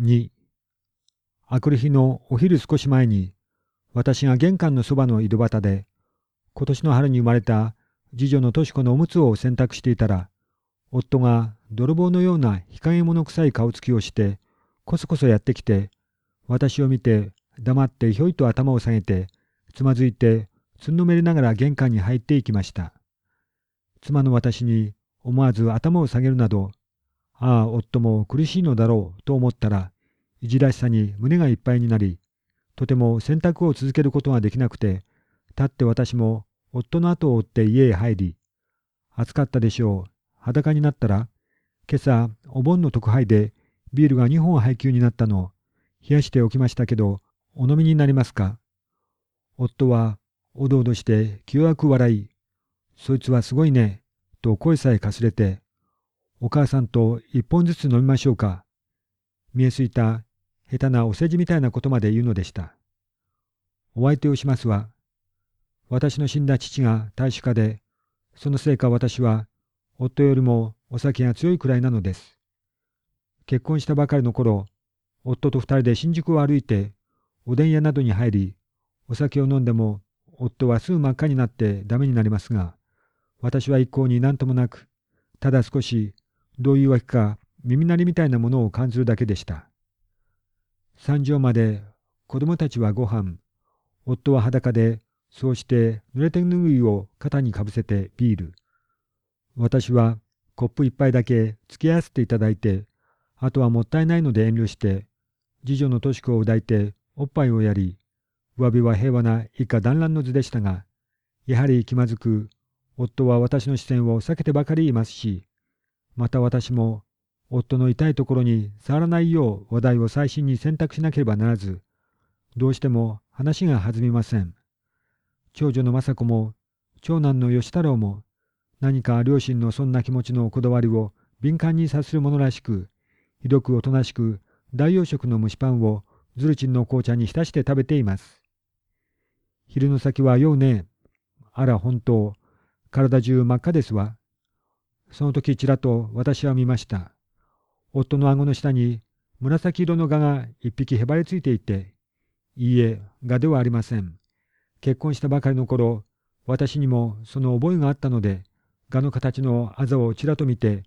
2あくる日のお昼少し前に私が玄関のそばの井戸端で今年の春に生まれた次女のとし子のおむつを洗濯していたら夫が泥棒のような日陰物臭い顔つきをしてこそこそやってきて私を見て黙ってひょいと頭を下げてつまずいてつんのめりながら玄関に入っていきました。妻の私に思わず頭を下げるなどああ、夫も苦しいのだろうと思ったら、いじらしさに胸がいっぱいになり、とても洗濯を続けることができなくて、立って私も夫の後を追って家へ入り、暑かったでしょう。裸になったら、今朝お盆の特配でビールが2本配給になったの、冷やしておきましたけど、お飲みになりますか？夫はおどおどして気弱く笑い、そいつはすごいね、と声さえかすれて、お母さんと一本ずつ飲みましょうか。見えすいた下手なお世辞みたいなことまで言うのでした。お相手をしますわ。私の死んだ父が大使家で、そのせいか私は夫よりもお酒が強いくらいなのです。結婚したばかりの頃、夫と二人で新宿を歩いて、おでん屋などに入り、お酒を飲んでも、夫はすぐ真っ赤になってダメになりますが、私は一向に何ともなく、ただ少しどういうわけか耳鳴りみたいなものを感じるだけでした。三畳まで子供たちはご飯、夫は裸で、そうして濡れてぬぐいを肩にかぶせてビール。私はコップ一杯だけ付き合わせていただいて、あとはもったいないので遠慮して、次女のとし子を抱いておっぱいをやり、上辺は平和な一家団らんの図でしたが、やはり気まずく、夫は私の視線を避けてばかりいますし、また私も夫の痛いところに触らないよう話題を細心に選択しなければならず、どうしても話が弾みません。長女の雅子も、長男の義太郎も、何か両親のそんな気持ちのこだわりを敏感に察するものらしく、ひどくおとなしく大洋食の蒸しパンをズルチンの紅茶に浸して食べています。昼の先は酔うね。あら本当、体中真っ赤ですわ。その時ちらと私は見ました。夫の顎の下に紫色の蛾が一匹へばりついていて、いいえ、蛾ではありません。結婚したばかりの頃、私にもその覚えがあったので、蛾の形のあざをちらと見て、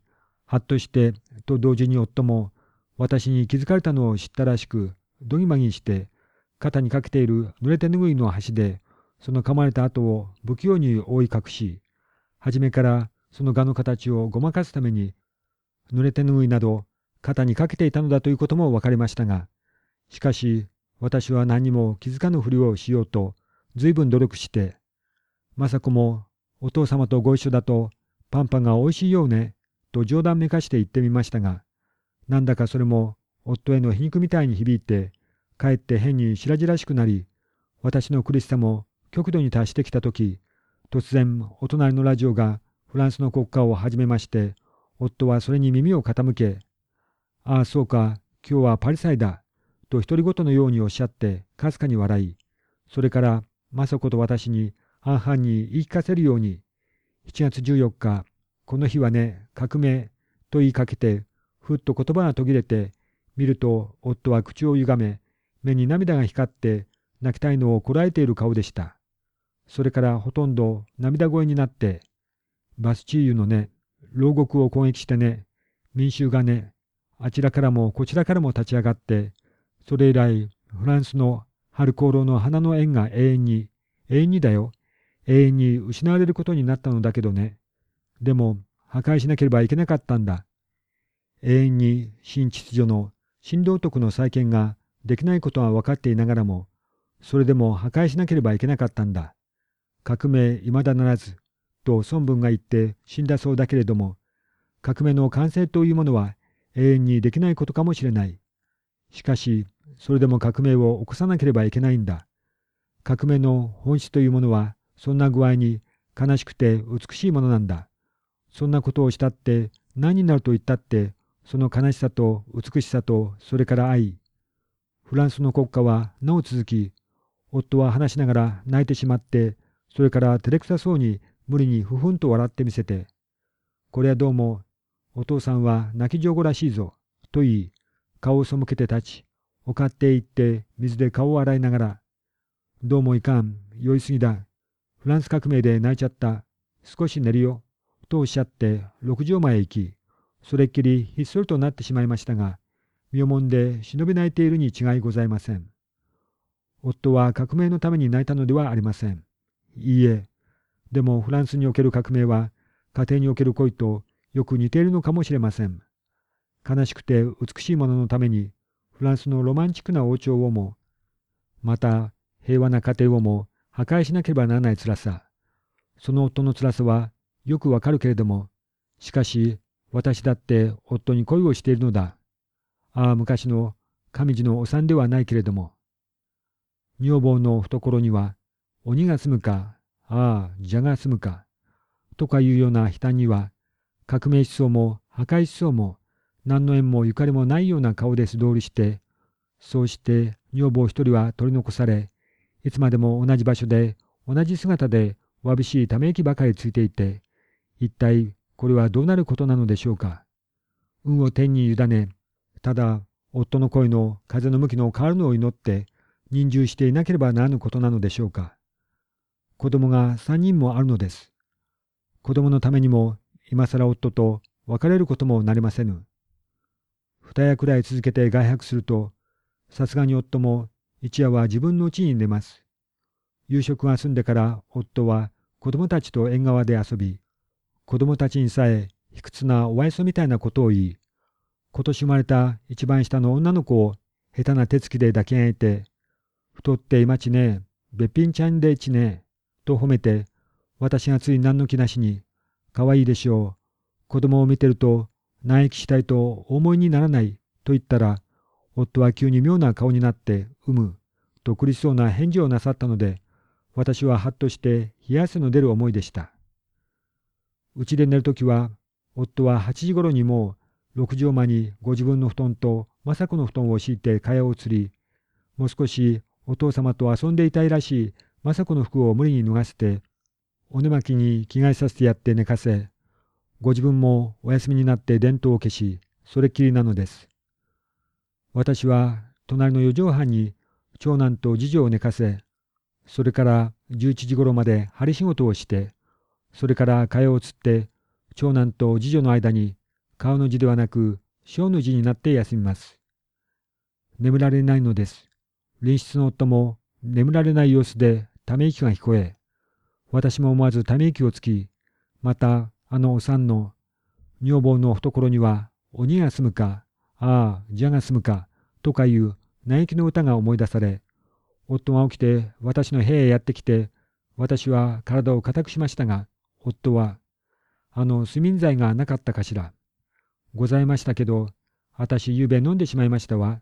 はっとしてと同時に夫も私に気づかれたのを知ったらしく、どぎまぎして、肩にかけている濡れ手ぬぐいの端で、その噛まれた跡を不器用に覆い隠し、初めからその蛾の形をごまかすために、濡れ手ぬぐいなど肩にかけていたのだということも分かりましたが、しかし私は何も気づかぬふりをしようと随分努力して、雅子もお父様とご一緒だとパンパンがおいしいようね、と冗談めかして言ってみましたが、なんだかそれも夫への皮肉みたいに響いて、かえって変に白々しくなり、私の苦しさも極度に達してきたとき、突然お隣のラジオがフランスの国歌を始めまして、夫はそれに耳を傾け、ああ、そうか、今日はパリ祭だ、と独り言のようにおっしゃって、かすかに笑い、それから、雅子と私に半々に言い聞かせるように、7月14日、この日はね、革命、と言いかけて、ふっと言葉が途切れて、見ると夫は口をゆがめ、目に涙が光って泣きたいのをこらえている顔でした。それからほとんど涙声になって、バスチーユのね、牢獄を攻撃してね、民衆がね、あちらからもこちらからも立ち上がって、それ以来、フランスの春功労の花の縁が永遠に、永遠にだよ、永遠に失われることになったのだけどね。でも、破壊しなければいけなかったんだ。永遠に新秩序の新道徳の再建ができないことは分かっていながらも、それでも破壊しなければいけなかったんだ。革命未だならず、と孫文が言って死んだそうだけれども、革命の完成というものは永遠にできないことかもしれない。しかし、それでも革命を起こさなければいけないんだ。革命の本質というものは、そんな具合に悲しくて美しいものなんだ。そんなことをしたって何になると言ったって、その悲しさと美しさとそれから愛。フランスの国家はなお続き、夫は話しながら泣いてしまって、それから照れくさそうに無理にふふんと笑ってみせて、これはどうも、お父さんは泣き上戸らしいぞ、と言い、顔を背けて立ち、おかって行って水で顔を洗いながら、どうもいかん、酔いすぎだ。フランス革命で泣いちゃった。少し寝るよ。とおっしゃって六畳間へ行き、それっきりひっそりとなってしまいましたが、身をもんで忍び泣いているに違いございません。夫は革命のために泣いたのではありません。いいえ、でもフランスにおける革命は家庭における恋とよく似ているのかもしれません。悲しくて美しいもののためにフランスのロマンチックな王朝をも、また平和な家庭をも破壊しなければならない辛さ。その夫の辛さはよくわかるけれども、しかし私だって夫に恋をしているのだ。ああ、昔の上地のお産ではないけれども。女房の懐には鬼が住むか、ああ、蛇が住むか、とかいうような悲嘆には、革命思想も破壊思想も何の縁もゆかりもないような顔で素通りして、そうして女房一人は取り残され、いつまでも同じ場所で同じ姿でわびしいため息ばかりついていて、一体これはどうなることなのでしょうか。運を天に委ね、ただ夫の恋の風の向きの変わるのを祈って忍従していなければならぬことなのでしょうか。子供が三人もあるのです。子供のためにも今更夫と別れることもなりませぬ。二夜くらい続けて外泊すると、さすがに夫も一夜は自分の家に寝ます。夕食が済んでから夫は子供たちと縁側で遊び、子供たちにさえ卑屈なお愛想みたいなことを言い、今年生まれた一番下の女の子を下手な手つきで抱き上げて、太って今ちねえべっぴんちゃんでちねえと褒めて、私がつい何の気なしに、かわいいでしょう。子供を見てると、内役したいと思いにならないと言ったら、夫は急に妙な顔になって、うむ、と苦しそうな返事をなさったので、私ははっとして冷や汗の出る思いでした。うちで寝るときは、夫は8時ごろにもう6畳間にご自分の布団と雅子の布団を敷いて蚊帳を釣り、もう少しお父様と遊んでいたいらしい雅子の服を無理に脱がせて、お寝巻きに着替えさせてやって寝かせ、ご自分もお休みになって伝統を消し、それっきりなのです。私は隣の四畳半に長男と次女を寝かせ、それから11時ごろまで針仕事をして、それから蚊帳をつって、長男と次女の間に顔の字ではなく小の字になって休みます。眠られないのです。隣室の夫も眠られない様子でため息が聞こえ、私も思わずため息をつき、またあのお産の女房の懐には鬼が住むか、ああ、蛇が住むか、とかいう嘆きの歌が思い出され、夫が起きて私の部屋へやってきて、私は体を固くしましたが、夫は、あの睡眠剤がなかったかしら。ございましたけど、私ゆうべ飲んでしまいましたわ。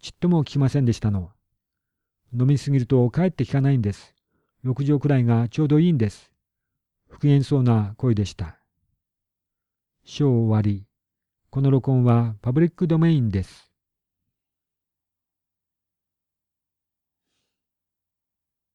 ちっとも聞きませんでしたの。飲みすぎると帰って聞かないんです。6畳くらいがちょうどいいんです。不機嫌そうな声でした。章終わり。この録音はパブリックドメインです。